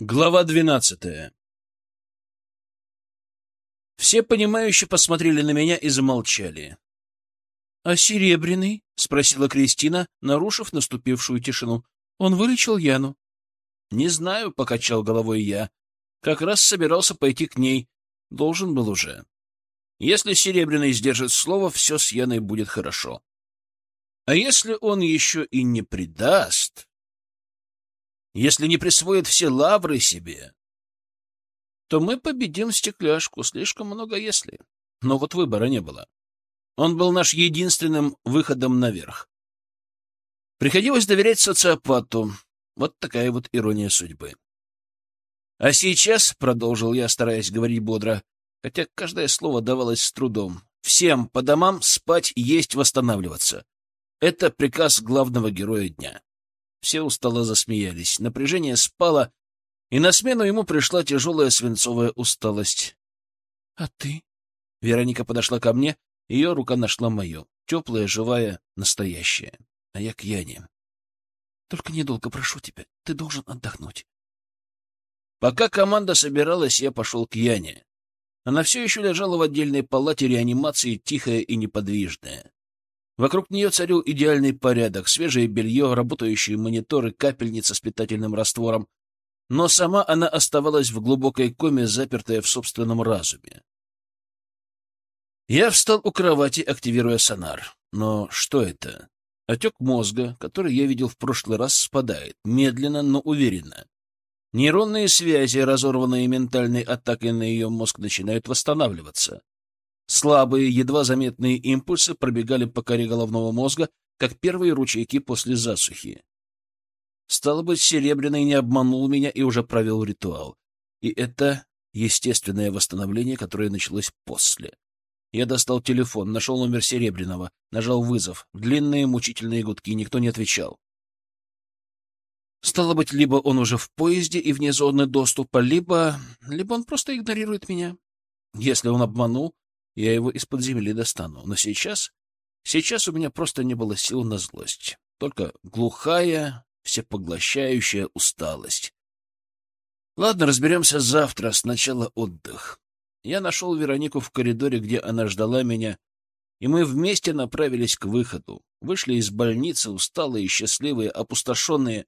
Глава двенадцатая Все понимающе посмотрели на меня и замолчали. — А Серебряный? — спросила Кристина, нарушив наступившую тишину. — Он вылечил Яну. — Не знаю, — покачал головой я. Как раз собирался пойти к ней. Должен был уже. Если Серебряный сдержит слово, все с Яной будет хорошо. А если он еще и не предаст если не присвоит все лавры себе, то мы победим стекляшку. Слишком много если. Но вот выбора не было. Он был наш единственным выходом наверх. Приходилось доверять социопату. Вот такая вот ирония судьбы. А сейчас, — продолжил я, стараясь говорить бодро, хотя каждое слово давалось с трудом, — всем по домам спать, есть, восстанавливаться. Это приказ главного героя дня. Все устало засмеялись. Напряжение спало, и на смену ему пришла тяжелая свинцовая усталость. — А ты? Вероника подошла ко мне, ее рука нашла мою. Теплая, живая, настоящая. А я к Яне. — Только недолго, прошу тебя. Ты должен отдохнуть. Пока команда собиралась, я пошел к Яне. Она все еще лежала в отдельной палате реанимации, тихая и неподвижная. Вокруг нее царил идеальный порядок, свежее белье, работающие мониторы, капельница с питательным раствором. Но сама она оставалась в глубокой коме, запертая в собственном разуме. Я встал у кровати, активируя сонар. Но что это? Отек мозга, который я видел в прошлый раз, спадает. Медленно, но уверенно. Нейронные связи, разорванные ментальной атакой на ее мозг, начинают восстанавливаться. Слабые, едва заметные импульсы пробегали по коре головного мозга, как первые ручейки после засухи. Стало быть, Серебряный не обманул меня и уже провел ритуал. И это естественное восстановление, которое началось после. Я достал телефон, нашел номер Серебряного, нажал вызов. Длинные мучительные гудки, никто не отвечал. Стало быть, либо он уже в поезде и вне зоны доступа, либо... либо он просто игнорирует меня. Если он обманул, я его из-под земли достану. Но сейчас... Сейчас у меня просто не было сил на злость. Только глухая, всепоглощающая усталость. Ладно, разберемся завтра. Сначала отдых. Я нашел Веронику в коридоре, где она ждала меня, и мы вместе направились к выходу. Вышли из больницы, усталые, счастливые, опустошенные.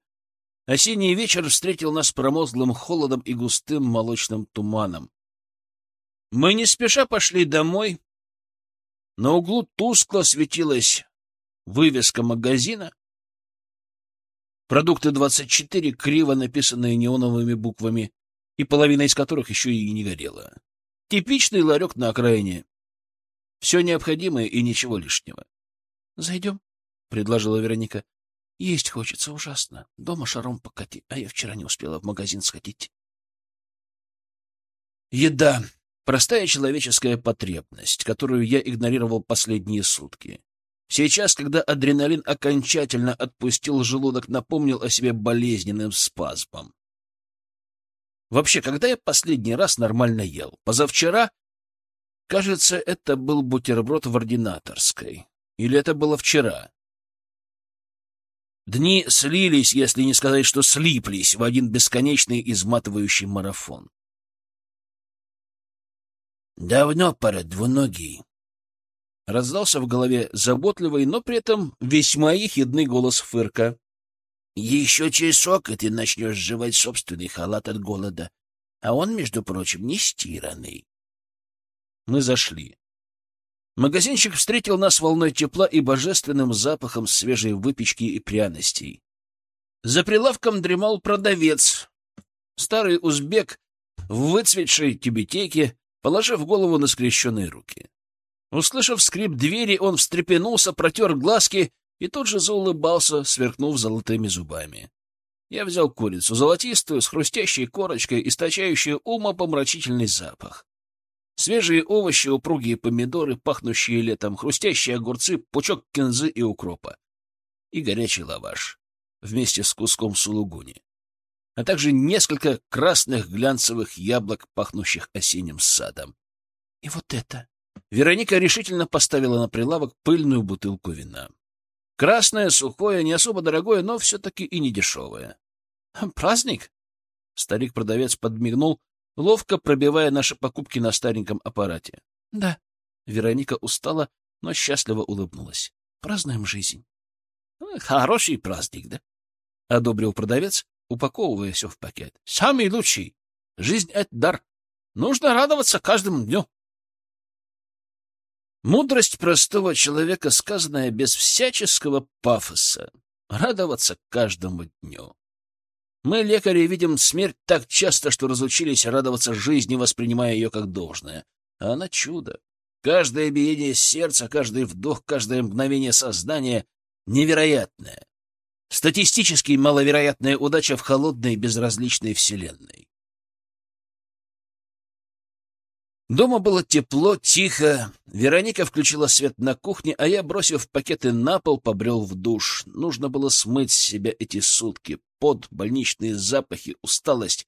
Осенний вечер встретил нас промозглым холодом и густым молочным туманом. Мы не спеша пошли домой. На углу тускло светилась вывеска магазина. Продукты 24, криво написанные неоновыми буквами, и половина из которых еще и не горела. Типичный ларек на окраине. Все необходимое и ничего лишнего. — Зайдем, — предложила Вероника. — Есть хочется ужасно. Дома шаром покати, а я вчера не успела в магазин сходить. Еда. Простая человеческая потребность, которую я игнорировал последние сутки. Сейчас, когда адреналин окончательно отпустил желудок, напомнил о себе болезненным спазмом. Вообще, когда я последний раз нормально ел? Позавчера? Кажется, это был бутерброд в ординаторской. Или это было вчера? Дни слились, если не сказать, что слиплись, в один бесконечный изматывающий марафон. Давно пора, двуногий. Раздался в голове заботливый, но при этом весьма ехидный голос Фырка. Еще часок, и ты начнешь сживать собственный халат от голода. А он, между прочим, не стиранный. Мы зашли. Магазинчик встретил нас волной тепла и божественным запахом свежей выпечки и пряностей. За прилавком дремал продавец, старый узбек в выцветшей тюбетейке, положив голову на скрещенные руки. Услышав скрип двери, он встрепенулся, протер глазки и тут же заулыбался, сверкнув золотыми зубами. Я взял курицу, золотистую, с хрустящей корочкой, источающую умопомрачительный запах. Свежие овощи, упругие помидоры, пахнущие летом, хрустящие огурцы, пучок кинзы и укропа. И горячий лаваш вместе с куском сулугуни а также несколько красных глянцевых яблок, пахнущих осенним садом. И вот это. Вероника решительно поставила на прилавок пыльную бутылку вина. Красное, сухое, не особо дорогое, но все-таки и не дешевое. Праздник? Старик-продавец подмигнул, ловко пробивая наши покупки на стареньком аппарате. — Да. Вероника устала, но счастливо улыбнулась. — Празднуем жизнь. — Хороший праздник, да? — одобрил продавец, упаковывая все в пакет. — Самый лучший. Жизнь — это дар. Нужно радоваться каждому дню. Мудрость простого человека, сказанная без всяческого пафоса. Радоваться каждому дню. Мы, лекари, видим смерть так часто, что разучились радоваться жизни, воспринимая ее как должное. А она чудо. Каждое биение сердца, каждый вдох, каждое мгновение сознания невероятное. Статистически маловероятная удача в холодной безразличной вселенной. Дома было тепло, тихо. Вероника включила свет на кухне, а я, бросив пакеты на пол, побрел в душ. Нужно было смыть с себя эти сутки. Под больничные запахи, усталость.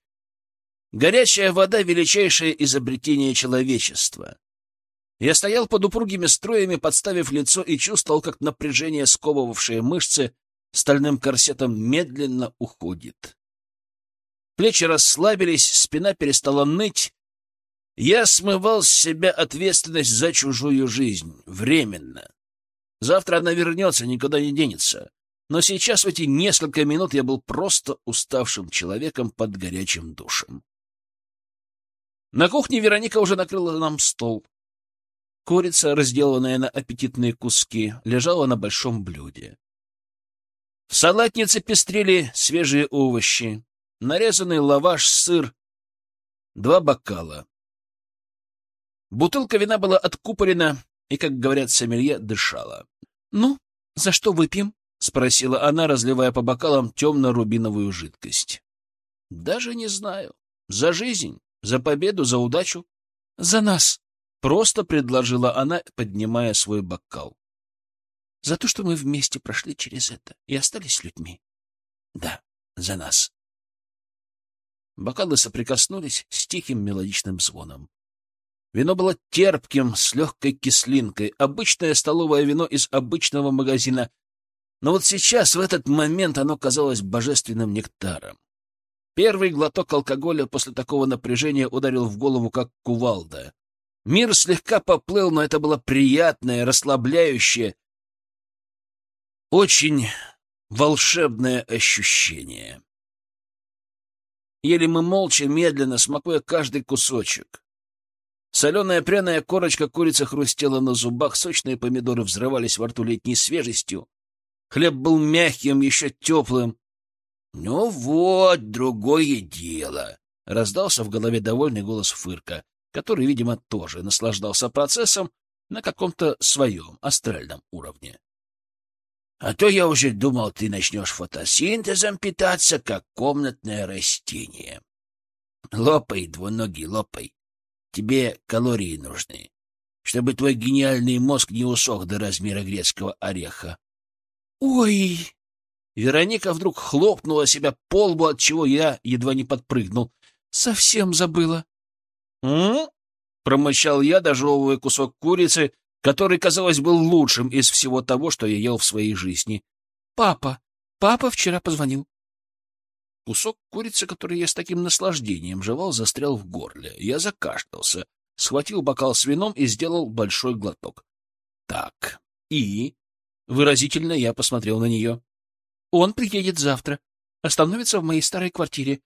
Горячая вода — величайшее изобретение человечества. Я стоял под упругими струями, подставив лицо, и чувствовал, как напряжение, сковывавшее мышцы, стальным корсетом медленно уходит. Плечи расслабились, спина перестала ныть, я смывал с себя ответственность за чужую жизнь. Временно. Завтра она вернется, никуда не денется. Но сейчас, в эти несколько минут, я был просто уставшим человеком под горячим душем. На кухне Вероника уже накрыла нам стол. Курица, разделанная на аппетитные куски, лежала на большом блюде. В салатнице пестрели свежие овощи, нарезанный лаваш, сыр, два бокала. Бутылка вина была откупорена и, как говорят сомелье, дышала. — Ну, за что выпьем? — спросила она, разливая по бокалам темно-рубиновую жидкость. — Даже не знаю. За жизнь, за победу, за удачу. — За нас! — просто предложила она, поднимая свой бокал. — За то, что мы вместе прошли через это и остались людьми. — Да, за нас. Бокалы соприкоснулись с тихим мелодичным звоном. Вино было терпким, с легкой кислинкой, обычное столовое вино из обычного магазина. Но вот сейчас, в этот момент, оно казалось божественным нектаром. Первый глоток алкоголя после такого напряжения ударил в голову, как кувалда. Мир слегка поплыл, но это было приятное, расслабляющее, очень волшебное ощущение. Ели мы молча, медленно, смакуя каждый кусочек. Соленая пряная корочка курицы хрустела на зубах, сочные помидоры взрывались во рту летней свежестью. Хлеб был мягким, еще теплым. — Ну вот, другое дело! — раздался в голове довольный голос Фырка, который, видимо, тоже наслаждался процессом на каком-то своем астральном уровне. — А то я уже думал, ты начнешь фотосинтезом питаться, как комнатное растение. — Лопай, двуногий, лопай. Тебе калории нужны, чтобы твой гениальный мозг не усох до размера грецкого ореха. Ой! Вероника вдруг хлопнула себя по лбу, от чего я едва не подпрыгнул. Совсем забыла. М? промычал я, дожевывая кусок курицы, который, казалось, был лучшим из всего того, что я ел в своей жизни. Папа, папа вчера позвонил. Кусок курицы, который я с таким наслаждением жевал, застрял в горле. Я закашлялся, схватил бокал с вином и сделал большой глоток. Так, и... Выразительно я посмотрел на нее. Он приедет завтра. Остановится в моей старой квартире.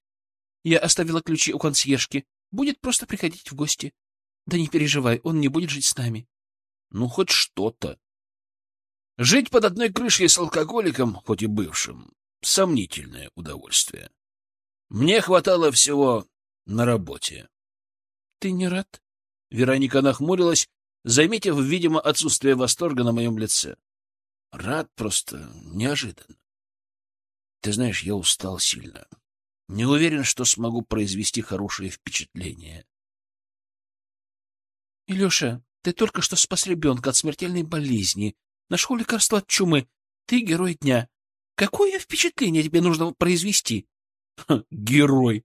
Я оставила ключи у консьержки. Будет просто приходить в гости. Да не переживай, он не будет жить с нами. Ну, хоть что-то. Жить под одной крышей с алкоголиком, хоть и бывшим, сомнительное удовольствие. Мне хватало всего на работе. — Ты не рад? Вероника нахмурилась, заметив, видимо, отсутствие восторга на моем лице. — Рад просто неожиданно. Ты знаешь, я устал сильно. Не уверен, что смогу произвести хорошее впечатление. — Илюша, ты только что спас ребенка от смертельной болезни. Нашел лекарство от чумы. Ты герой дня. Какое впечатление тебе нужно произвести? Герой.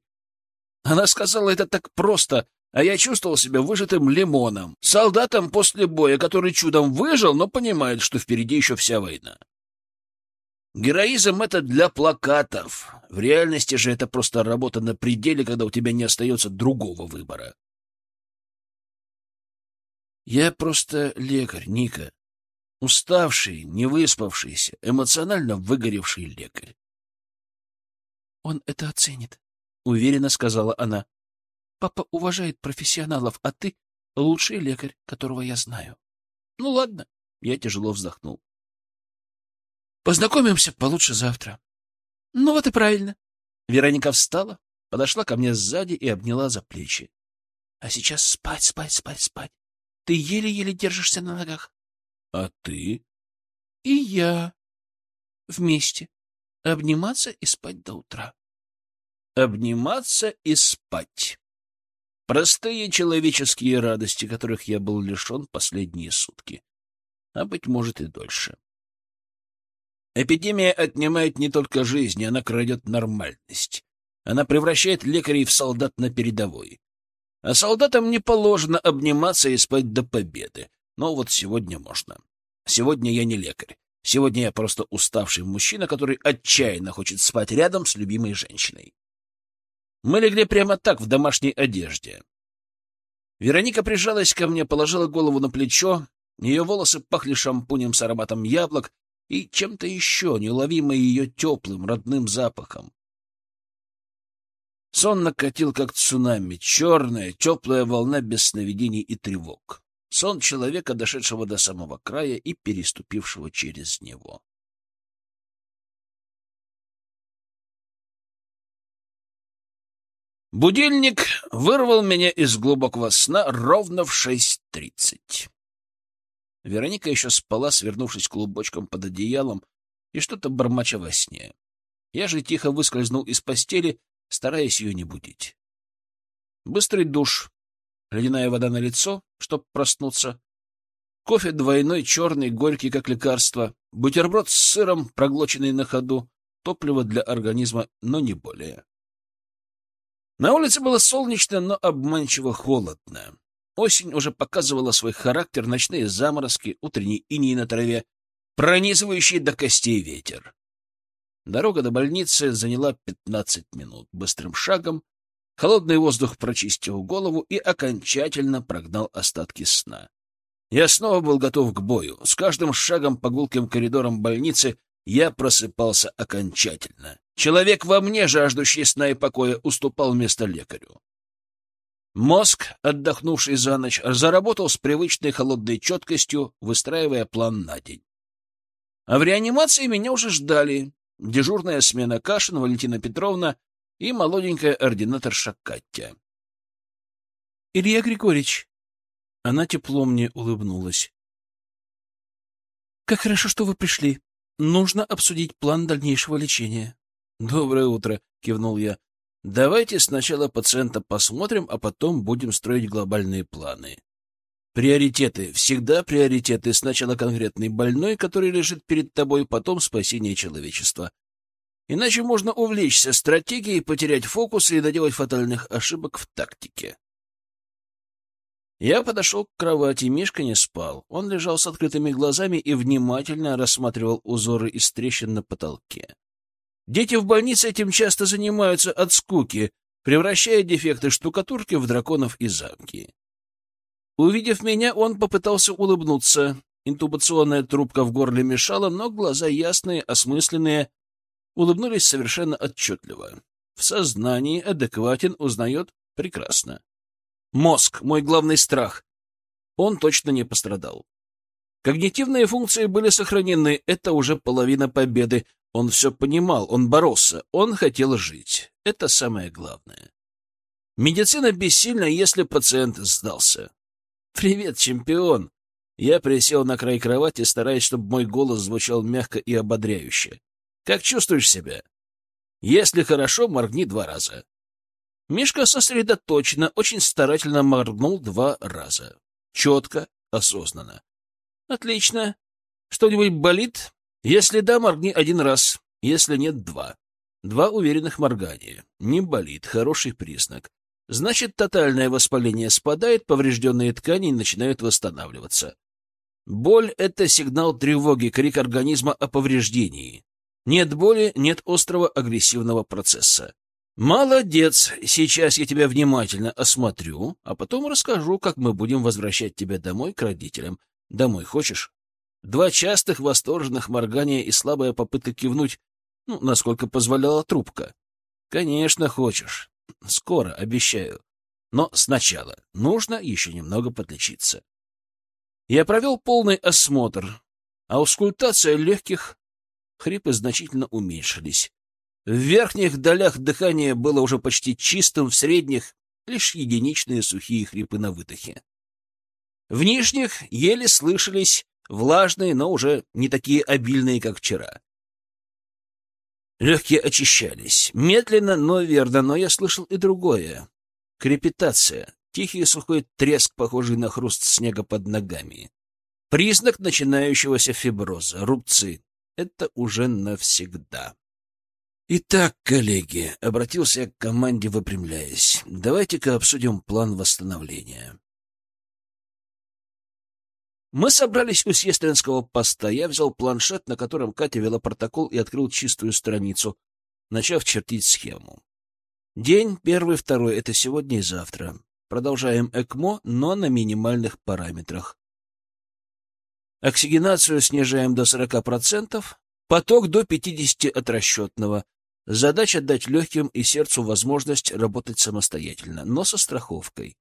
Она сказала это так просто, а я чувствовал себя выжатым лимоном, солдатом после боя, который чудом выжил, но понимает, что впереди еще вся война. Героизм — это для плакатов. В реальности же это просто работа на пределе, когда у тебя не остается другого выбора. Я просто лекарь, Ника. Уставший, не выспавшийся, эмоционально выгоревший лекарь. Он это оценит, — уверенно сказала она. Папа уважает профессионалов, а ты — лучший лекарь, которого я знаю. Ну ладно, я тяжело вздохнул. Познакомимся получше завтра. Ну вот и правильно. Вероника встала, подошла ко мне сзади и обняла за плечи. А сейчас спать, спать, спать, спать. Ты еле-еле держишься на ногах. А ты? И я. Вместе. Обниматься и спать до утра. Обниматься и спать. Простые человеческие радости, которых я был лишен последние сутки. А, быть может, и дольше. Эпидемия отнимает не только жизнь, она крадет нормальность. Она превращает лекарей в солдат на передовой. А солдатам не положено обниматься и спать до победы. Но вот сегодня можно. Сегодня я не лекарь. Сегодня я просто уставший мужчина, который отчаянно хочет спать рядом с любимой женщиной. Мы легли прямо так, в домашней одежде. Вероника прижалась ко мне, положила голову на плечо. Ее волосы пахли шампунем с ароматом яблок, и чем-то еще, неуловимо ее теплым, родным запахом. Сон накатил, как цунами, черная, теплая волна без сновидений и тревог. Сон человека, дошедшего до самого края и переступившего через него. Будильник вырвал меня из глубокого сна ровно в шесть тридцать. Вероника еще спала, свернувшись клубочком под одеялом и что-то бормоча во сне. Я же тихо выскользнул из постели, стараясь ее не будить. Быстрый душ, ледяная вода на лицо, чтоб проснуться, кофе двойной, черный, горький, как лекарство, бутерброд с сыром, проглоченный на ходу, топливо для организма, но не более. На улице было солнечно, но обманчиво холодно. Осень уже показывала свой характер, ночные заморозки, утренний иней на траве, пронизывающий до костей ветер. Дорога до больницы заняла пятнадцать минут. Быстрым шагом холодный воздух прочистил голову и окончательно прогнал остатки сна. Я снова был готов к бою. С каждым шагом по гулким коридорам больницы я просыпался окончательно. Человек во мне, жаждущий сна и покоя, уступал место лекарю. Мозг, отдохнувший за ночь, заработал с привычной холодной четкостью, выстраивая план на день. А в реанимации меня уже ждали дежурная смена Кашин, Валентина Петровна и молоденькая ординаторша Катя. — Илья Григорьевич. Она тепло мне улыбнулась. — Как хорошо, что вы пришли. Нужно обсудить план дальнейшего лечения. — Доброе утро, — кивнул я. Давайте сначала пациента посмотрим, а потом будем строить глобальные планы. Приоритеты. Всегда приоритеты. Сначала конкретный больной, который лежит перед тобой, потом спасение человечества. Иначе можно увлечься стратегией, потерять фокус и доделать фатальных ошибок в тактике. Я подошел к кровати, Мишка не спал. Он лежал с открытыми глазами и внимательно рассматривал узоры из трещин на потолке. Дети в больнице этим часто занимаются от скуки, превращая дефекты штукатурки в драконов и замки. Увидев меня, он попытался улыбнуться. Интубационная трубка в горле мешала, но глаза ясные, осмысленные, улыбнулись совершенно отчетливо. В сознании адекватен, узнает прекрасно. Мозг — мой главный страх. Он точно не пострадал. Когнитивные функции были сохранены, это уже половина победы. Он все понимал, он боролся, он хотел жить. Это самое главное. Медицина бессильна, если пациент сдался. «Привет, чемпион!» Я присел на край кровати, стараясь, чтобы мой голос звучал мягко и ободряюще. «Как чувствуешь себя?» «Если хорошо, моргни два раза». Мишка сосредоточенно, очень старательно моргнул два раза. Четко, осознанно. «Отлично. Что-нибудь болит?» Если да, моргни один раз, если нет — два. Два уверенных моргания. Не болит, хороший признак. Значит, тотальное воспаление спадает, поврежденные ткани начинают восстанавливаться. Боль — это сигнал тревоги, крик организма о повреждении. Нет боли, нет острого агрессивного процесса. Молодец! Сейчас я тебя внимательно осмотрю, а потом расскажу, как мы будем возвращать тебя домой к родителям. Домой хочешь? Два частых восторженных моргания и слабая попытка кивнуть, ну, насколько позволяла трубка. Конечно, хочешь. Скоро, обещаю. Но сначала нужно еще немного подлечиться. Я провел полный осмотр, а аускультация легких, хрипы значительно уменьшились. В верхних долях дыхание было уже почти чистым, в средних — лишь единичные сухие хрипы на выдохе. В нижних еле слышались влажные, но уже не такие обильные, как вчера. Легкие очищались. Медленно, но верно, но я слышал и другое. Крепитация. Тихий сухой треск, похожий на хруст снега под ногами. Признак начинающегося фиброза. Рубцы. Это уже навсегда. «Итак, коллеги», — обратился я к команде, выпрямляясь, — «давайте-ка обсудим план восстановления». Мы собрались у сестринского поста. Я взял планшет, на котором Катя вела протокол, и открыл чистую страницу, начав чертить схему. День первый, второй — это сегодня и завтра. Продолжаем ЭКМО, но на минимальных параметрах. Оксигенацию снижаем до 40%, поток до 50% от расчетного. Задача дать легким и сердцу возможность работать самостоятельно, но со страховкой.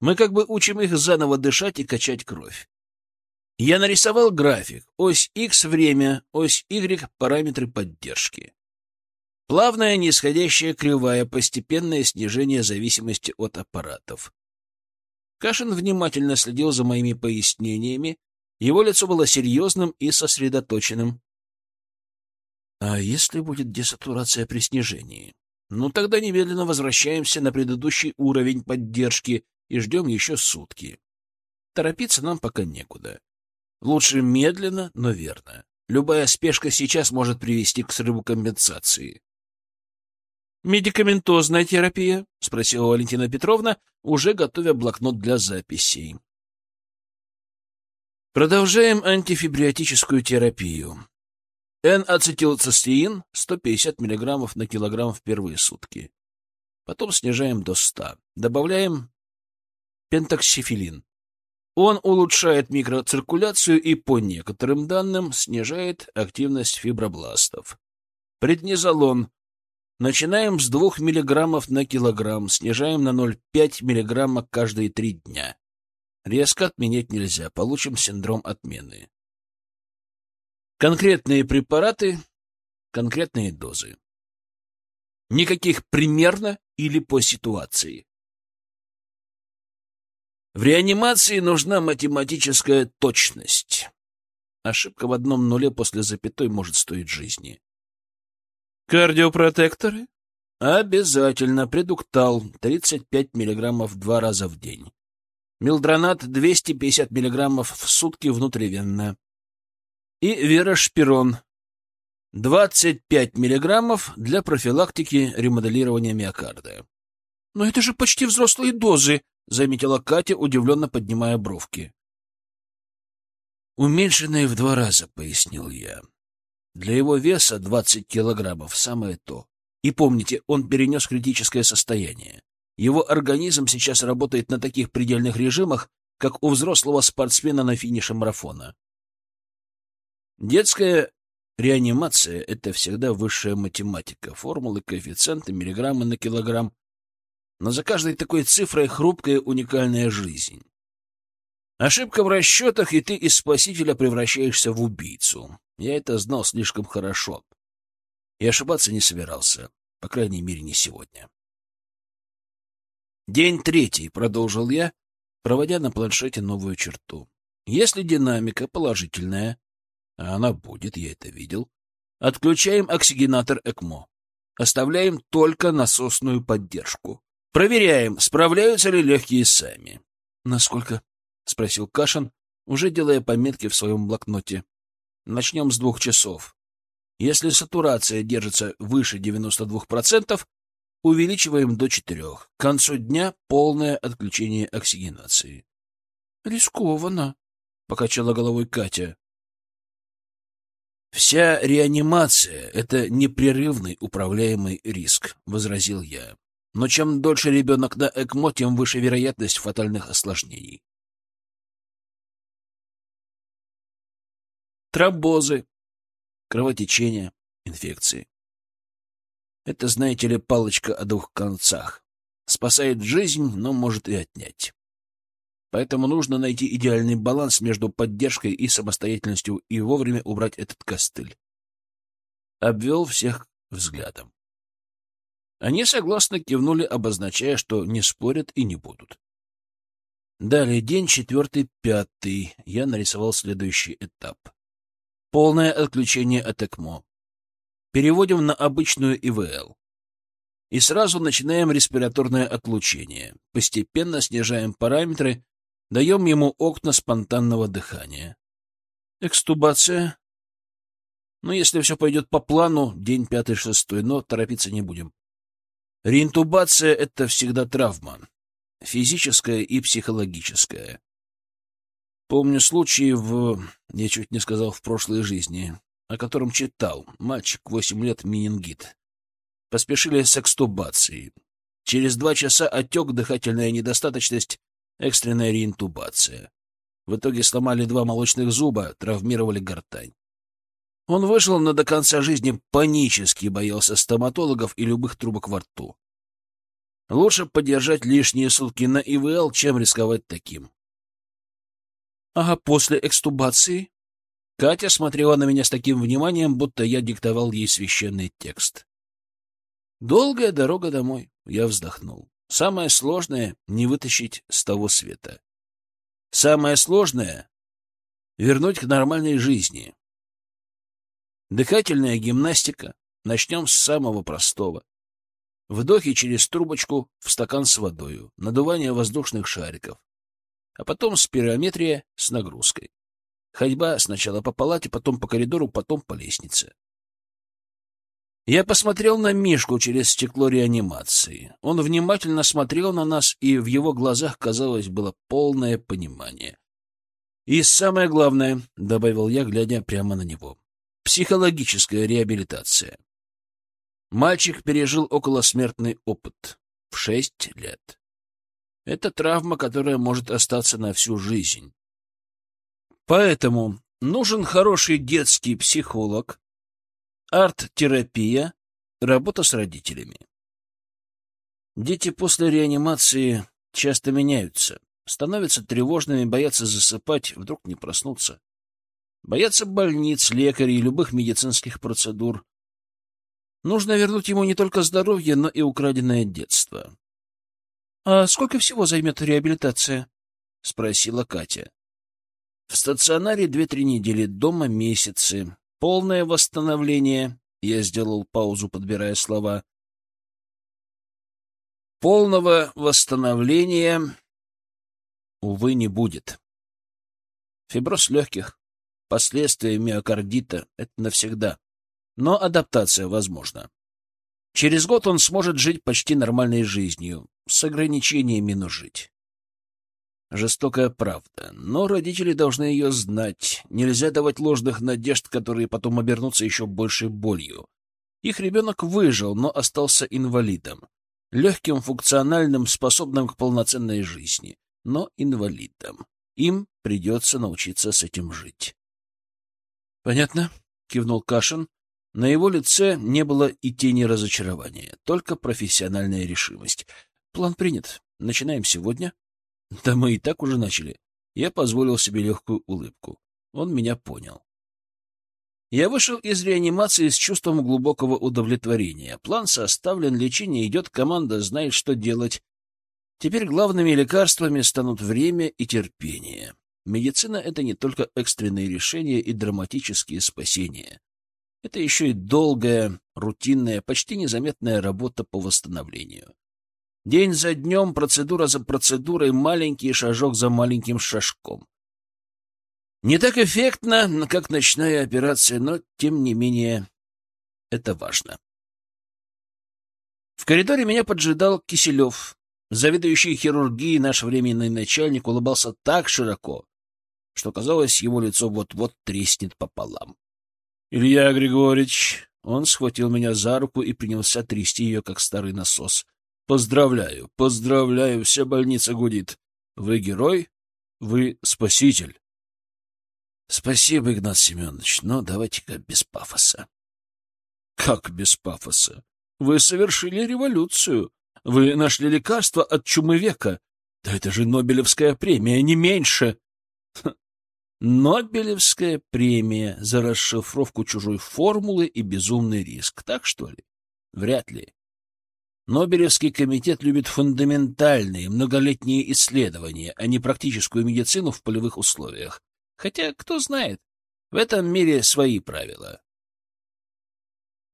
Мы как бы учим их заново дышать и качать кровь. Я нарисовал график. Ось X — время, ось Y — параметры поддержки. Плавная нисходящая кривая, постепенное снижение зависимости от аппаратов. Кашин внимательно следил за моими пояснениями. Его лицо было серьезным и сосредоточенным. А если будет десатурация при снижении? Ну, тогда немедленно возвращаемся на предыдущий уровень поддержки и ждем еще сутки. Торопиться нам пока некуда. Лучше медленно, но верно. Любая спешка сейчас может привести к срыву компенсации. «Медикаментозная терапия?» — спросила Валентина Петровна, уже готовя блокнот для записей. Продолжаем антифибриотическую терапию. N-ацетилцистеин 150 мг на килограмм в первые сутки. Потом снижаем до 100. Добавляем пентоксифилин он улучшает микроциркуляцию и, по некоторым данным, снижает активность фибробластов. Преднизолон. Начинаем с 2 мг на килограмм, снижаем на 0,5 мг каждые три дня. Резко отменять нельзя, получим синдром отмены. Конкретные препараты, конкретные дозы. Никаких примерно или по ситуации. В реанимации нужна математическая точность. Ошибка в одном нуле после запятой может стоить жизни. Кардиопротекторы? Обязательно. Предуктал 35 миллиграммов два раза в день. Милдронат 250 миллиграммов в сутки внутривенно. И верошпирон 25 миллиграммов для профилактики ремоделирования миокарда. Но это же почти взрослые дозы, — заметила Катя, удивленно поднимая бровки. «Уменьшенные в два раза», — пояснил я. «Для его веса двадцать килограммов — самое то. И помните, он перенес критическое состояние. Его организм сейчас работает на таких предельных режимах, как у взрослого спортсмена на финише марафона. Детская реанимация — это всегда высшая математика, формулы, коэффициенты, миллиграммы на килограмм, но за каждой такой цифрой хрупкая уникальная жизнь. Ошибка в расчетах, и ты из спасителя превращаешься в убийцу. Я это знал слишком хорошо. И ошибаться не собирался, по крайней мере, не сегодня. День третий, — продолжил я, проводя на планшете новую черту. Если динамика положительная, а она будет, я это видел, отключаем оксигенатор ЭКМО. Оставляем только насосную поддержку. Проверяем, справляются ли легкие сами. — Насколько? — спросил Кашин, уже делая пометки в своем блокноте. — Начнем с двух часов. Если сатурация держится выше 92%, увеличиваем до четырех. К концу дня полное отключение оксигенации. — Рискованно, — покачала головой Катя. Вся реанимация — это непрерывный управляемый риск, — возразил я. Но чем дольше ребенок на ЭКМО, тем выше вероятность фатальных осложнений. Тромбозы, кровотечения, инфекции. Это, знаете ли, палочка о двух концах. Спасает жизнь, но может и отнять. Поэтому нужно найти идеальный баланс между поддержкой и самостоятельностью и вовремя убрать этот костыль. Обвел всех взглядом. Они согласно кивнули, обозначая, что не спорят и не будут. Далее день четвертый, пятый. Я нарисовал следующий этап. Полное отключение от ЭКМО. Переводим на обычную ИВЛ. И сразу начинаем респираторное отлучение. Постепенно снижаем параметры, Даем ему окна спонтанного дыхания. Экстубация. Ну, если все пойдет по плану, день пятый-шестой, но торопиться не будем. Реинтубация — это всегда травма. Физическая и психологическая. Помню случай в... Я чуть не сказал в прошлой жизни, о котором читал. Мальчик, восемь лет, менингит. Поспешили с экстубацией. Через два часа отек, дыхательная недостаточность, экстренная реинтубация. В итоге сломали два молочных зуба, травмировали гортань. Он вышел, но до конца жизни панически боялся стоматологов и любых трубок во рту. Лучше подержать лишние сутки на ИВЛ, чем рисковать таким. А после экстубации? Катя смотрела на меня с таким вниманием, будто я диктовал ей священный текст. Долгая дорога домой. Я вздохнул. Самое сложное — не вытащить с того света. Самое сложное — вернуть к нормальной жизни. Дыхательная гимнастика. Начнем с самого простого. Вдохи через трубочку в стакан с водой, надувание воздушных шариков. А потом спирометрия с нагрузкой. Ходьба сначала по палате, потом по коридору, потом по лестнице. Я посмотрел на Мишку через стекло реанимации. Он внимательно смотрел на нас, и в его глазах, казалось, было полное понимание. «И самое главное», — добавил я, глядя прямо на него, — «психологическая реабилитация». Мальчик пережил околосмертный опыт в шесть лет. Это травма, которая может остаться на всю жизнь. Поэтому нужен хороший детский психолог, Арт-терапия, работа с родителями. Дети после реанимации часто меняются, становятся тревожными, боятся засыпать, вдруг не проснуться. Боятся больниц, лекарей, любых медицинских процедур. Нужно вернуть ему не только здоровье, но и украденное детство. — А сколько всего займет реабилитация? — спросила Катя. — В стационаре две-три недели, дома месяцы. Полное восстановление, я сделал паузу, подбирая слова, полного восстановления, увы, не будет. Фиброз легких, последствия миокардита — это навсегда. Но адаптация возможна. Через год он сможет жить почти нормальной жизнью, с ограничениями, но жить. Жестокая правда, но родители должны ее знать. Нельзя давать ложных надежд, которые потом обернутся еще большей болью. Их ребенок выжил, но остался инвалидом. Легким, функциональным, способным к полноценной жизни, но инвалидом. Им придется научиться с этим жить. — Понятно, — кивнул Кашин. На его лице не было и тени разочарования, только профессиональная решимость. План принят. Начинаем сегодня. Да мы и так уже начали. Я позволил себе легкую улыбку. Он меня понял. Я вышел из реанимации с чувством глубокого удовлетворения. План составлен, лечение идет, команда знает, что делать. Теперь главными лекарствами станут время и терпение. Медицина — это не только экстренные решения и драматические спасения. Это еще и долгая, рутинная, почти незаметная работа по восстановлению. День за днем, процедура за процедурой, маленький шажок за маленьким шажком. Не так эффектно, как ночная операция, но, тем не менее, это важно. В коридоре меня поджидал Киселев. Заведующий хирургией наш временный начальник улыбался так широко, что казалось, его лицо вот-вот треснет пополам. Илья Григорьевич, он схватил меня за руку и принялся трясти ее, как старый насос. Поздравляю, поздравляю, вся больница гудит. Вы герой, вы спаситель. Спасибо, Игнат Семенович, но давайте-ка без пафоса. Как без пафоса? Вы совершили революцию. Вы нашли лекарство от чумы века. Да это же Нобелевская премия, не меньше. Нобелевская премия за расшифровку чужой формулы и безумный риск. Так что ли? Вряд ли. Нобелевский комитет любит фундаментальные, многолетние исследования, а не практическую медицину в полевых условиях. Хотя, кто знает, в этом мире свои правила.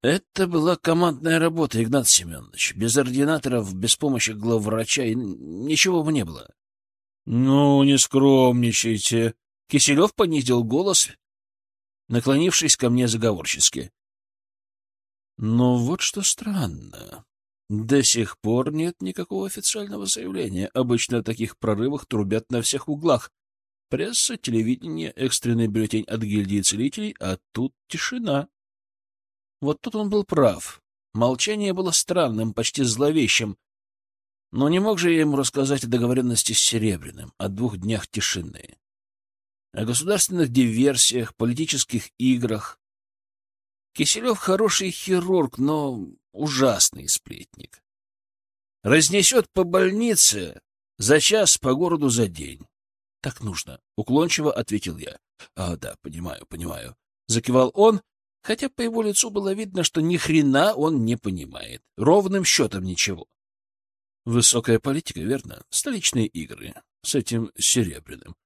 Это была командная работа, Игнат Семенович. Без ординаторов, без помощи главврача ничего бы не было. — Ну, не скромничайте. Киселев понизил голос, наклонившись ко мне заговорчески. — Но вот что странно. До сих пор нет никакого официального заявления. Обычно о таких прорывах трубят на всех углах. Пресса, телевидение, экстренный бюллетень от гильдии целителей, а тут тишина. Вот тут он был прав. Молчание было странным, почти зловещим. Но не мог же я ему рассказать о договоренности с Серебряным, о двух днях тишины, о государственных диверсиях, политических играх. Киселев хороший хирург, но ужасный сплетник. Разнесет по больнице за час, по городу за день. — Так нужно, — уклончиво ответил я. — А, да, понимаю, понимаю. Закивал он, хотя по его лицу было видно, что ни хрена он не понимает. Ровным счетом ничего. Высокая политика, верно? Столичные игры. С этим серебряным.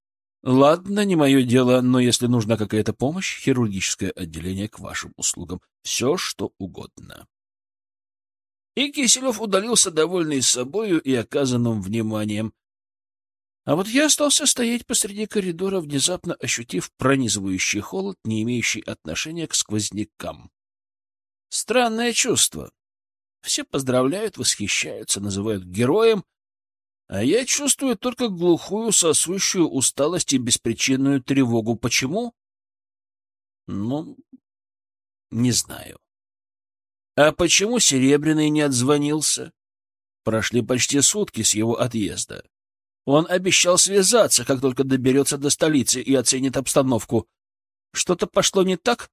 Ладно, не мое дело, но если нужна какая-то помощь, хирургическое отделение к вашим услугам. Все, что угодно. И Киселев удалился, довольный собою и оказанным вниманием. А вот я остался стоять посреди коридора, внезапно ощутив пронизывающий холод, не имеющий отношения к сквознякам. Странное чувство. Все поздравляют, восхищаются, называют героем, а я чувствую только глухую, сосущую усталость и беспричинную тревогу. Почему? Ну, не знаю. А почему Серебряный не отзвонился? Прошли почти сутки с его отъезда. Он обещал связаться, как только доберется до столицы и оценит обстановку. Что-то пошло не так?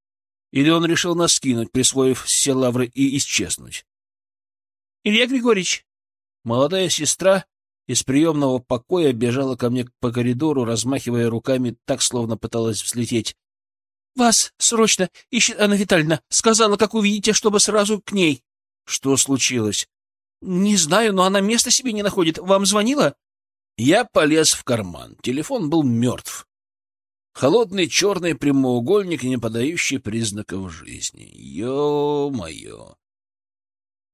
Или он решил нас скинуть, присвоив все лавры и исчезнуть? — Илья Григорьевич! Молодая сестра из приемного покоя бежала ко мне по коридору, размахивая руками, так, словно пыталась взлететь. — Вас срочно ищет Анна Витальевна. Сказала, как увидите, чтобы сразу к ней. — Что случилось? — Не знаю, но она места себе не находит. Вам звонила? Я полез в карман. Телефон был мертв. Холодный черный прямоугольник, не подающий признаков жизни. Ё-моё!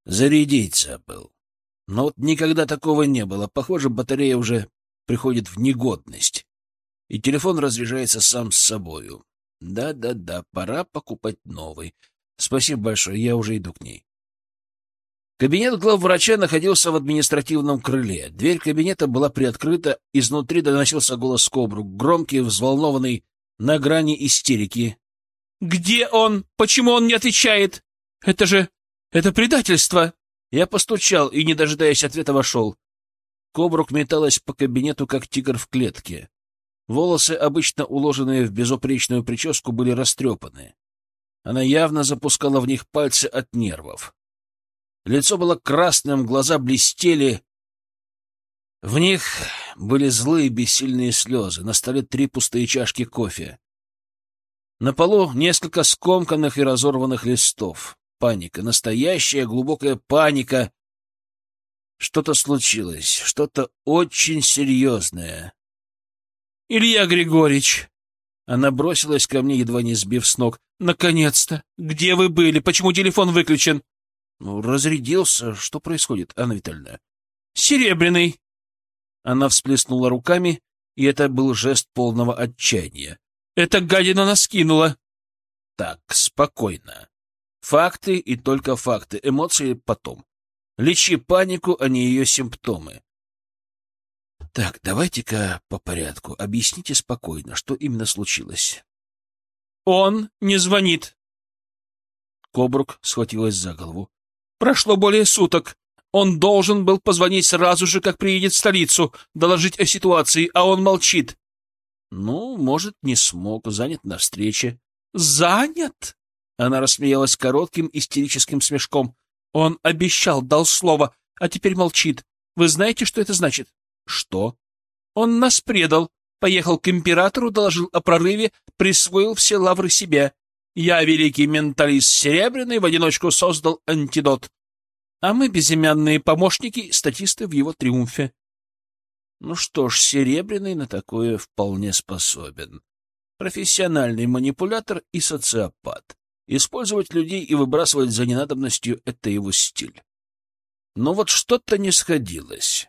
Зарядить забыл. Но вот никогда такого не было. Похоже, батарея уже приходит в негодность. И телефон разряжается сам с собою. Да-да-да, пора покупать новый. Спасибо большое, я уже иду к ней. Кабинет главврача находился в административном крыле. Дверь кабинета была приоткрыта, изнутри доносился голос Кобру, громкий, взволнованный, на грани истерики. «Где он? Почему он не отвечает? Это же... это предательство!» Я постучал и, не дожидаясь ответа, вошел. Кобрук металась по кабинету, как тигр в клетке. Волосы, обычно уложенные в безупречную прическу, были растрепаны. Она явно запускала в них пальцы от нервов. Лицо было красным, глаза блестели. В них были злые бессильные слезы. На столе три пустые чашки кофе. На полу несколько скомканных и разорванных листов. Паника, настоящая глубокая паника. Что-то случилось, что-то очень серьезное. — Илья Григорьевич! Она бросилась ко мне, едва не сбив с ног. — Наконец-то! Где вы были? Почему телефон выключен? — ну, разрядился. Что происходит, Анна Витальевна? Серебряный. Она всплеснула руками, и это был жест полного отчаяния. Это гадина нас кинула. Так, спокойно. Факты и только факты, эмоции потом. Лечи панику, а не ее симптомы. Так, давайте-ка по порядку. Объясните спокойно, что именно случилось. Он не звонит. Кобрук схватилась за голову. Прошло более суток. Он должен был позвонить сразу же, как приедет в столицу, доложить о ситуации, а он молчит. Ну, может, не смог, занят на встрече. Занят? Она рассмеялась коротким истерическим смешком. Он обещал, дал слово, а теперь молчит. Вы знаете, что это значит? Что? Он нас предал, поехал к императору, доложил о прорыве, присвоил все лавры себе. Я, великий менталист Серебряный, в одиночку создал антидот. А мы, безымянные помощники, статисты в его триумфе. Ну что ж, Серебряный на такое вполне способен. Профессиональный манипулятор и социопат. Использовать людей и выбрасывать за ненадобностью — это его стиль. Но вот что-то не сходилось.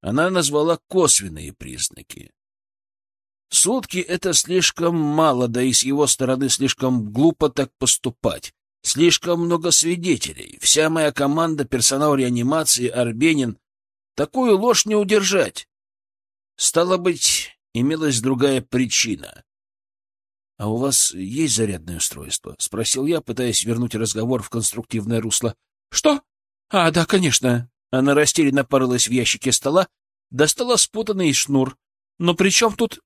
Она назвала косвенные признаки. Сутки — это слишком мало, да и с его стороны слишком глупо так поступать. Слишком много свидетелей. Вся моя команда, персонал реанимации, Арбенин. Такую ложь не удержать. Стало быть, имелась другая причина. — А у вас есть зарядное устройство? — спросил я, пытаясь вернуть разговор в конструктивное русло. — Что? А, да, конечно. Она растерянно порылась в ящике стола, достала спутанный шнур. Но при чем тут...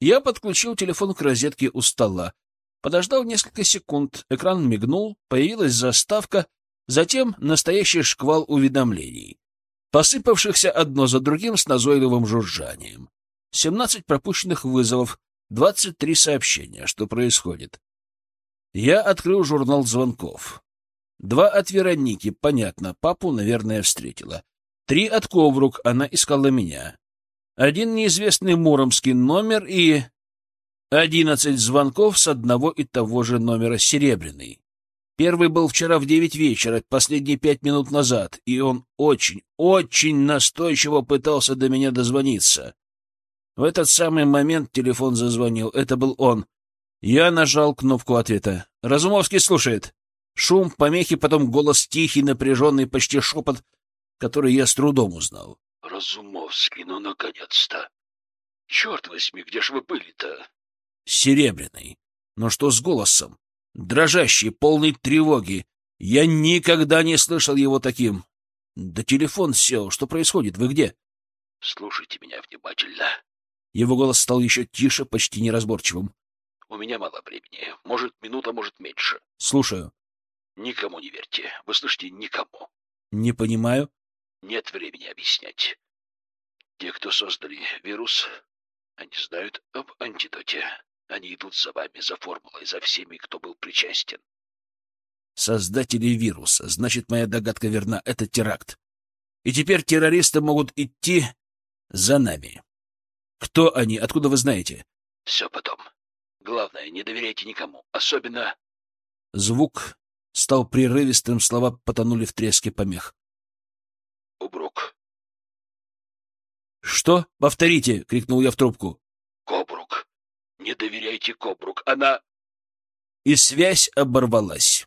Я подключил телефон к розетке у стола. Подождал несколько секунд, экран мигнул, появилась заставка, затем настоящий шквал уведомлений, посыпавшихся одно за другим с назойливым жужжанием. Семнадцать пропущенных вызовов, двадцать три сообщения. Что происходит? Я открыл журнал звонков. Два от Вероники, понятно, папу, наверное, встретила. Три от Коврук, она искала меня один неизвестный муромский номер и одиннадцать звонков с одного и того же номера «Серебряный». Первый был вчера в девять вечера, последние пять минут назад, и он очень, очень настойчиво пытался до меня дозвониться. В этот самый момент телефон зазвонил. Это был он. Я нажал кнопку ответа. Разумовский слушает. Шум, помехи, потом голос тихий, напряженный, почти шепот, который я с трудом узнал. Разумовский, ну, наконец-то! Черт возьми, где ж вы были-то? Серебряный. Но что с голосом? Дрожащий, полный тревоги. Я никогда не слышал его таким. Да телефон сел. Что происходит? Вы где? Слушайте меня внимательно. Его голос стал еще тише, почти неразборчивым. У меня мало времени. Может, минута, может, меньше. Слушаю. Никому не верьте. Вы слышите, никому. Не понимаю. Нет времени объяснять. Те, кто создали вирус, они знают об антидоте. Они идут за вами, за формулой, за всеми, кто был причастен. Создатели вируса. Значит, моя догадка верна. Это теракт. И теперь террористы могут идти за нами. Кто они? Откуда вы знаете? Все потом. Главное, не доверяйте никому. Особенно... Звук стал прерывистым, слова потонули в треске помех. Кобрук. «Что? Повторите!» — крикнул я в трубку. «Кобрук! Не доверяйте Кобрук! Она...» И связь оборвалась.